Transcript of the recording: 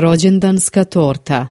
Rođendanska torta.